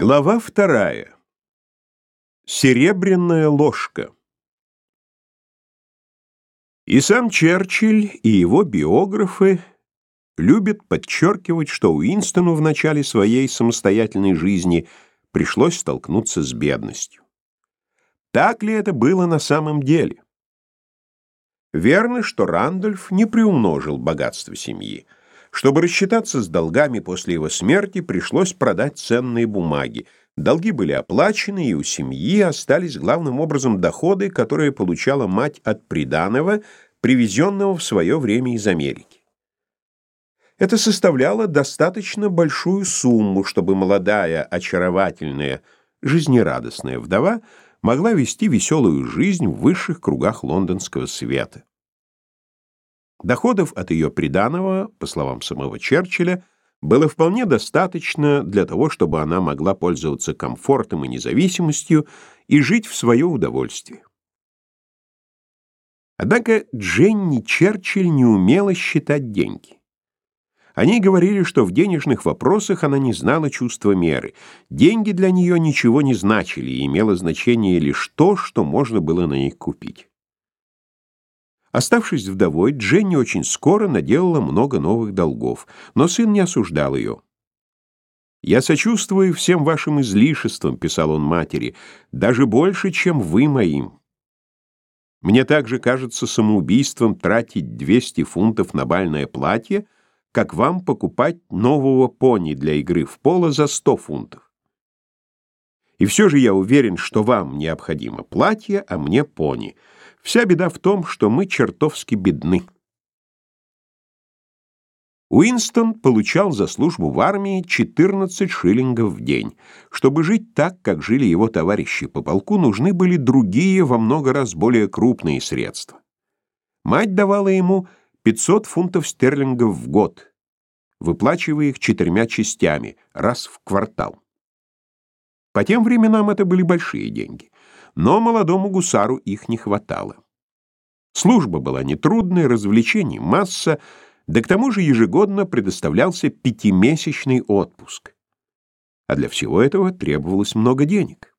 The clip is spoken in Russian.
Глава вторая. Серебряная ложка. И сам Черчилль, и его биографы любят подчеркивать, что Уинстону в начале своей самостоятельной жизни пришлось столкнуться с бедностью. Так ли это было на самом деле? Верно, что Рандольф не приумножил богатство семьи. Чтобы рассчитаться с долгами после его смерти, пришлось продать ценные бумаги. Долги были оплачены, и у семьи остались главным образом доходы, которые получала мать от приданого, привезенного в свое время из Америки. Это составляло достаточно большую сумму, чтобы молодая, очаровательная, жизнерадостная вдова могла вести веселую жизнь в высших кругах лондонского света. Доходов от ее приданого, по словам самого Черчилля, было вполне достаточно для того, чтобы она могла пользоваться комфортом и независимостью и жить в свое удовольствие. Однако Дженни Черчилль не умела считать деньги. Они говорили, что в денежных вопросах она не знала чувства меры. Деньги для нее ничего не значили, и имело значение лишь то, что можно было на них купить. Оставшись вдовой, Дженни очень скоро наделала много новых долгов, но сын не осуждал ее. «Я сочувствую всем вашим излишествам», — писал он матери, — «даже больше, чем вы моим. Мне также кажется самоубийством тратить 200 фунтов на бальное платье, как вам покупать нового пони для игры в поло за 100 фунтов. И все же я уверен, что вам необходимо платье, а мне пони». Вся беда в том, что мы чертовски бедны. Уинстон получал за службу в армии 14 шиллингов в день. Чтобы жить так, как жили его товарищи по полку, нужны были другие, во много раз более крупные средства. Мать давала ему 500 фунтов стерлингов в год, выплачивая их четырьмя частями, раз в квартал. По тем временам это были большие деньги но молодому гусару их не хватало. Служба была нетрудной, развлечений масса, да к тому же ежегодно предоставлялся пятимесячный отпуск. А для всего этого требовалось много денег.